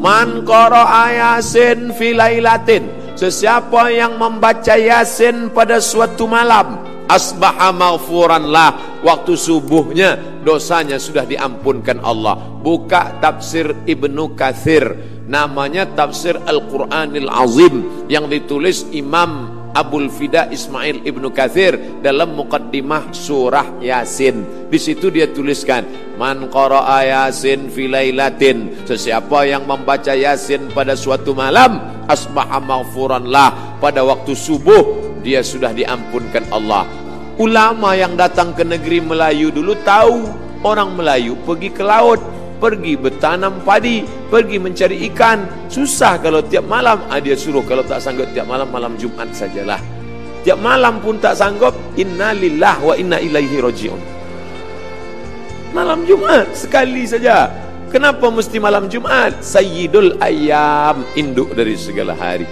Man qara'a yasin fi lailatin. Sesiapa yang membaca yasin pada suatu malam, asbaha maghfuran lah. Waktu subuhnya dosanya sudah diampunkan Allah. Buka tafsir Ibnu Kathir. Namanya tafsir Al-Quranil Azim yang ditulis Imam Abul Fida Ismail Ibnu Kathir dalam mukaddimah surah Yasin. Di situ dia tuliskan, "Man qara'a Yasin fi lailatin." Sesiapa yang membaca Yasin pada suatu malam, asbaha maghfuran lah. Pada waktu subuh dia sudah diampunkan Allah. Ulama yang datang ke negeri Melayu dulu tahu orang Melayu pergi ke laut pergi bertanam padi, pergi mencari ikan. Susah kalau tiap malam ah, dia suruh kalau tak sanggup tiap malam malam Jumat sajalah. Tiap malam pun tak sanggup, inna lillah wa inna ilaihi rajiun. Malam Jumat sekali saja. Kenapa mesti malam Jumat? Sayyidul ayam, induk dari segala hari.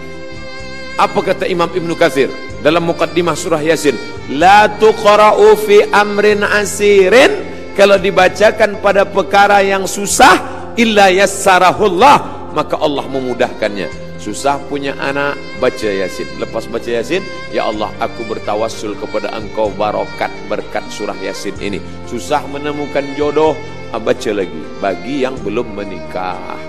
Apa kata Imam Ibn Kathir dalam mukaddimah surah Yasin? La tuqra'u fi amrin asirin kalau dibacakan pada perkara yang susah illa yassarahullah maka Allah memudahkannya. Susah punya anak baca yasin. Lepas baca yasin ya Allah aku bertawassul kepada engkau barokat berkat surah yasin ini. Susah menemukan jodoh ah, baca lagi. Bagi yang belum menikah